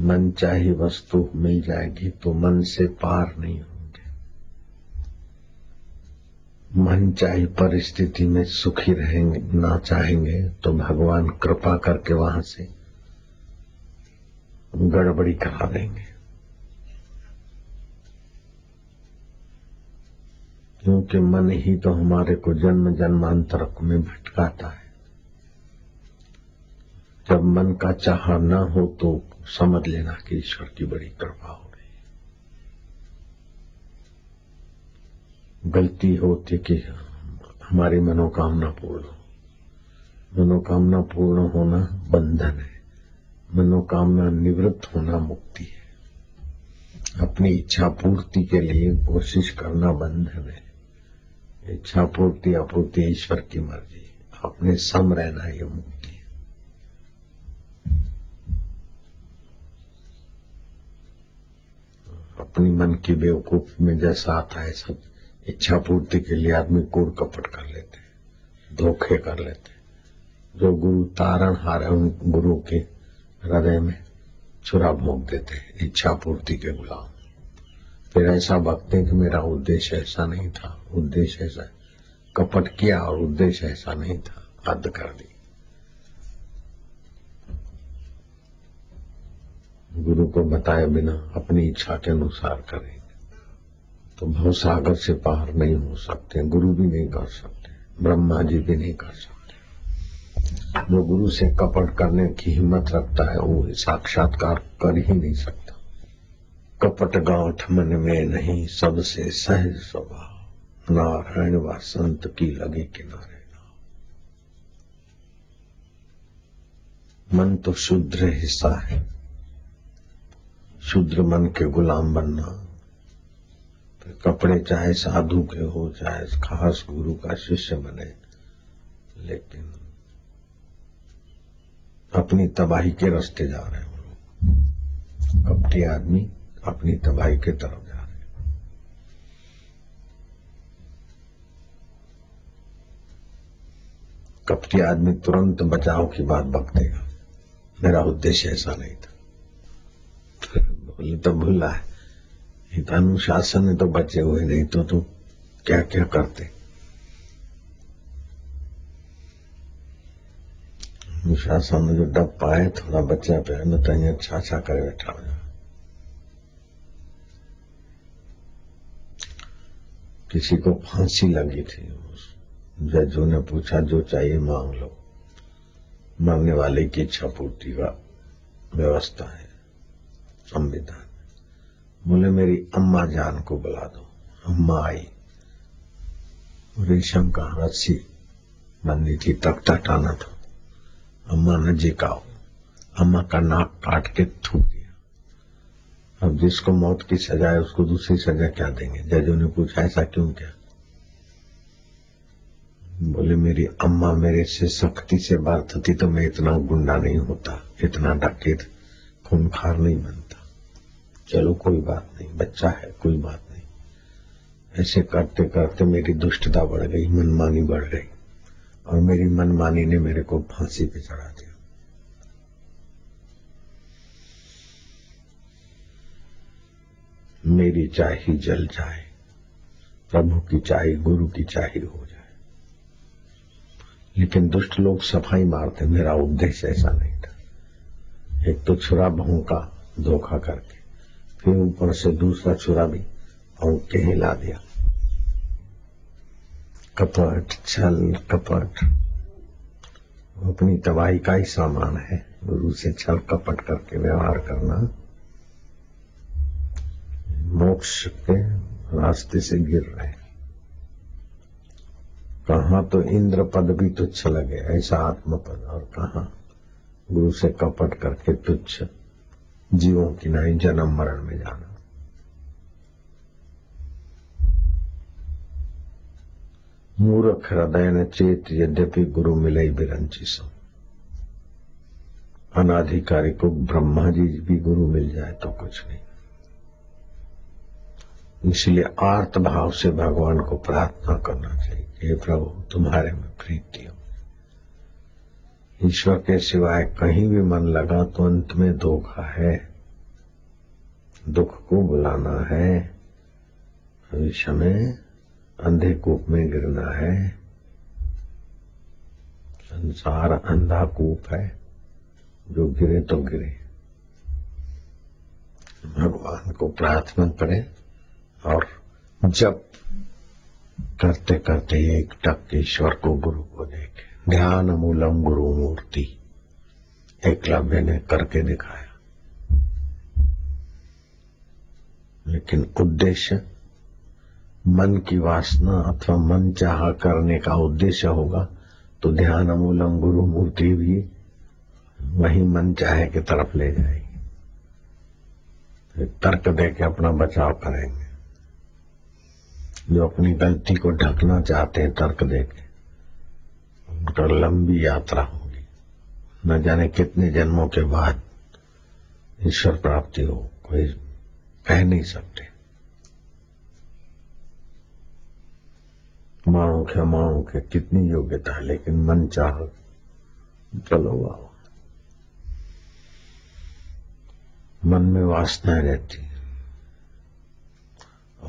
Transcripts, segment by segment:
मन चाही वस्तु मिल जाएगी तो मन से पार नहीं होंगे। मन चाही परिस्थिति में सुखी रहेंगे, ना चाहेंगे तो भगवान कृपा करके वहाँ से गड़बड़ी करा देंगे। क्योंकि मन ही तो हमारे को जन्म जन्मांतर में भटकाता है। जब मन का चाह न हो तो समझ लेना कि ईश्वर की बड़ी कृपा हो गई। गलती होती कि हमारी मनोकामना पूर्ण हो। मनोकामना पूर्ण होना बंधन है। मनोकामना निवृत्त होना मुक्ति है। अपनी इच्छा पूर्ति के लिए कोशिश करना बंधन है। इच्छा पूर्ति अपूर्ति ईश्वर की मर्ज़ी। अपने सम रहना ये मुक्ति। अपनी मन की बेवकूफ़ में जैसा आता है, सब इच्छा पूर्ति के लिए आदमी कूड़ कपट कर लेते हैं, धोखे कर लेते हैं। जो गुरु तारण हार उन गुरु के हृदय में छुरा भोग देते हैं, इच्छा पूर्ति के गुलाम। फिर ऐसा भगते कि मेरा उद्देश्य ऐसा नहीं था, उद्देश्य ऐसा कपट किया और उद्देश्य ऐसा नहीं था हद कर दी गुरु को बताए बिना अपनी इच्छा के अनुसार करेंगे तो भव सागर से पार नहीं हो सकते, गुरु भी नहीं कर सकते, ब्रह्मा जी भी नहीं कर सकते। जो गुरु से कपट करने की हिम्मत रखता है, वो साक्षात्कार कर ही नहीं सकता। कपट गांठ मन में नहीं, सबसे सहज स्वभाव, नारायण व संत की लगी किनारे मन तो शुद्र हिस्सा है। शुद्र मन के गुलाम बनना। कपड़े चाहे साधु के हो, चाहे खास गुरु का शिष्य बने, लेकिन अपनी तबाही के रास्ते जा रहे हैं लोग। कपटी आदमी अपनी तबाही के तरफ़ जा रहे कपटी आदमी तुरंत बचाव की बात बकतेगा मेरा उद्देश्य ऐसा नहीं था। बोले तो भूला है। हित अनुशासन में तो बचे हुए, नहीं तो तू क्या क्या करते? अनुशासन में जो डब पाए, थोड़ा बच्चा पे न तो अच्छा अच्छा करे बैठा हो। किसी को फांसी लगी थी जजों ने पूछा, जो चाहिए मांग लो। मांगने वाले की इच्छा पूर्ति का व्यवस्था है। संविधान। बोले, मेरी अम्मा जान को बुला दो। अम्मा आई। रेशम का रस्सी बंदी थी तख्ता टाना था। अम्मा ने जिकाओ अम्मा का नाक काट के थूक दिया। अब जिसको मौत की सजा है, उसको दूसरी सजा क्या देंगे? जजों ने पूछा, ऐसा क्यों क्या? बोले, मेरी अम्मा मेरे से सख्ती से बरतती तो मैं इतना गुंडा नहीं होता। इतना डकेत, खूनखार नहीं बनता। चलो कोई बात नहीं, बच्चा है, कोई बात नहीं। ऐसे करते करते मेरी दुष्टता बढ़ गई, मनमानी बढ़ गई, और मेरी मनमानी ने मेरे को फांसी पे चढ़ा दिया। मेरी चाही जल जाए, प्रभु की चाही, गुरु की चाही हो जाए। लेकिन दुष्ट लोग सफ़ाई मारते, मेरा उद्देश्य ऐसा नहीं था। एक तो छुरा भोंका धोखा करके फिर ऊपर से दूसरा छुरा भी और के हिला दिया। कपट, छल, कपट। अपनी तबाही का ही सामान है। गुरु से छल, कपट करके व्यवहार करना। मोक्ष के रास्ते से गिर रहे। कहा तो इंद्र पद भी तुच्छ लगे, ऐसा आत्म पद और कहा? गुरु से कपट करके तुच्छ। जीवों की नहीं, जन्म मरण में जाना। मूर्ख हृदय न चेत यद्यपि गुरु मिले बिरंची सो। अनाधिकारी को ब्रह्मा जी भी गुरु मिल जाए तो कुछ नहीं। इसलिए आर्त भाव से भगवान को प्रार्थना करना चाहिए, हे प्रभु, तुम्हारे में प्रीति हो। ईश्वर के सिवाय कहीं भी मन लगा तो अंत में धोखा है। दुख को बुलाना है। भविष्य में अंधे कूप में गिरना है। संसार अंधा कूप है। जो गिरे तो गिरे। भगवान को प्रार्थना करें और जब करते करते एक टक ईश्वर को गुरु ध्यान मूलम गुरु मूर्ति। एकलव्य ने करके दिखाया। लेकिन उद्देश्य मन की वासना अथवा मन चाह करने का उद्देश्य होगा तो ध्यान मूलम गुरु मूर्ति भी वही मन चाहे की तरफ़ ले जाएगी। तर्क दे के अपना बचाव करेंगे। जो अपनी गलती को ढकना चाहते हैं, तर्क दे के। उनका लंबी यात्रा होगी। न जाने कितने जन्मों के बाद ईश्वर प्राप्ति हो, कोई कह नहीं सकते। मानो के मानो के कितनी योग्यता है, लेकिन मन चाह, चलो आओ। मन में वासनाएँ रहती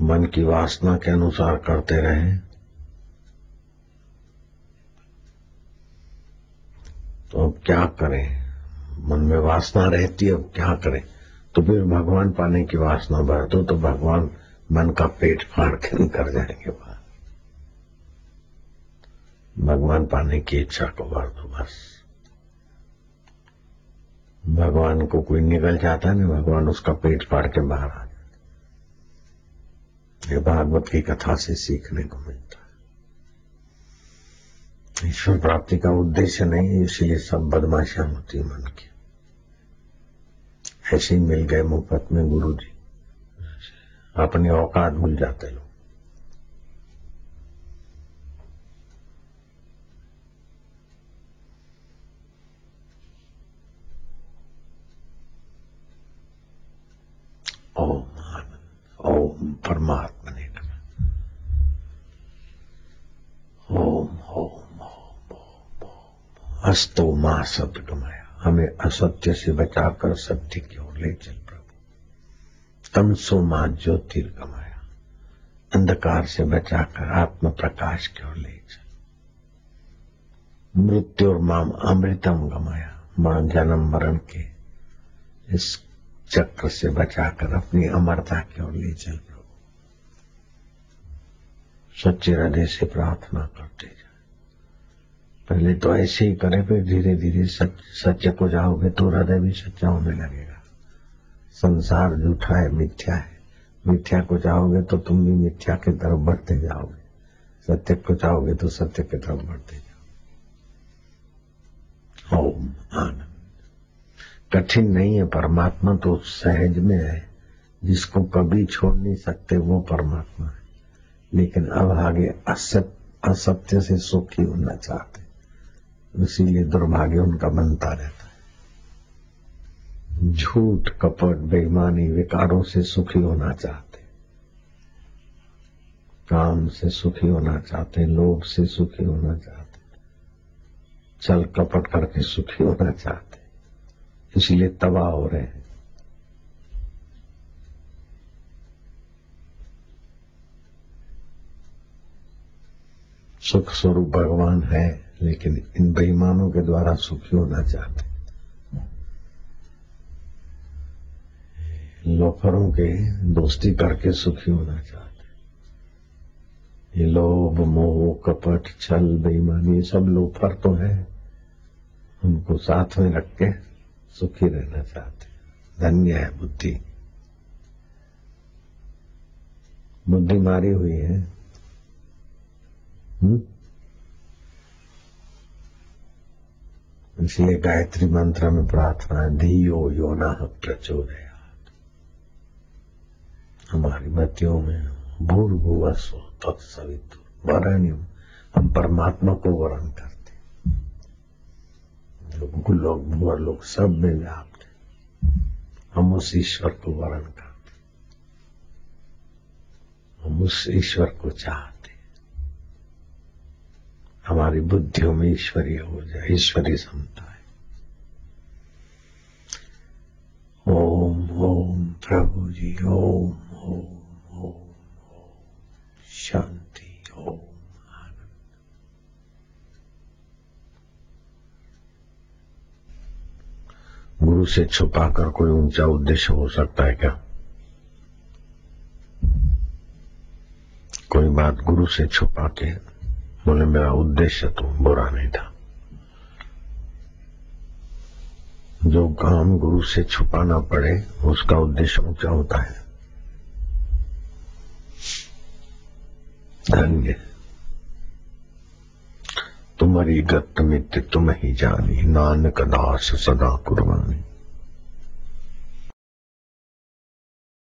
मन की वासना के अनुसार करते रहे। तो अब क्या करें? मन में वासना रहती है, अब क्या करें? तो फिर भगवान पाने की वासना भर दो तो भगवान मन का पेट फाड़ के निकल जाएँगे बाहर भगवान पाने की इच्छा को भर दो बस। भगवान को कोई निकल जाता है ना भगवान उसका पेट फाड़ के बाहर आ जाता। ये भागवत की कथा से सीखने को मिलता। है ईश्वर प्राप्ति का उद्देश्य नहीं इसलिए सब बदमाशियाँ होती है मन की। ऐसे ही मिल गए मुफ़्त में गुरु जी अपनी औकात भूल जाते लोग ओम आनंद ओम परमात्मा ने ओम ओम ओम ओम अस्तो माँ शब्द गमाया हमें असत्य से बचाकर सत्य की ओर ले चल प्रभु। तमसो माँ ज्योतिर्गमाया। अंधकार से बचाकर आत्म प्रकाश की ओर ले चल। मृत्यु और माम अमृतम गमाया। माँ जन्म मरण के इस चक्र से बचाकर अपनी अमरता की ओर ले चल प्रभु। सच्चे हृदय से प्रार्थना करते जाए पहले तो ऐसे ही करे फिर धीरे धीरे सच, सत्य को जाओगे तो हृदय भी सच्चा होने लगेगा। संसार झूठा है, मिथ्या है। मिथ्या को चाहोगे तो तुम भी मिथ्या की तरफ़ बढ़ते जाओगे। सत्य को चाहोगे तो सत्य की तरफ़ बढ़ते जाओ ओम आनंद। कठिन नहीं है, परमात्मा तो सहज में है। जिसको कभी छोड़ नहीं सकते, वो परमात्मा है। लेकिन अब आगे असत्य असत्य से सुखी होना चाहते इसीलिए दुर्भाग्य उनका बनता रहता है। झूठ कपट, बेईमानी विकारों से सुखी होना चाहते काम से सुखी होना चाहते लोभ से सुखी होना चाहते चल कपट करके सुखी होना चाहते इसलिए तबाह हो रहे हैं। सुख स्वरूप भगवान है। लेकिन इन बेईमानों के द्वारा सुखी होना चाहते लोफरों के दोस्ती करके सुखी होना चाहते ये लोभ, मोह, कपट, छल, बेईमानी सब लोफर तो है। उनको साथ में रख के सुखी रहना चाहते धन्य है बुद्धि। बुद्धि मारी हुई है। हुँ? इसलिए गायत्री मंत्र में प्रार्थना है धियो योना प्रचोदया हमारी मतियों में भूल भूवस्व तत्सवित वरण्यम हम परमात्मा को वरण करते लोग भूवर लोग सब में व्याप्त हम उस ईश्वर को वर्ण करते हम उस ईश्वर को चाहते हमारी बुद्धियों में ईश्वरीय हो जाए, ईश्वरीय समता है। ओम ओम, प्रभु जी, ओम ओम ओम शांति, ओम, आनंद। गुरु से छुपाकर कोई ऊँचा उद्देश्य हो सकता है क्या? कोई बात गुरु से छुपा के बोले, मेरा उद्देश्य तो बुरा नहीं था। जो काम गुरु से छुपाना पड़े, उसका उद्देश्य ऊँचा होता है। धन्य। तुम्हारी गत मित्र तुम ही जानी, नानक दास सदा कुर्बानी।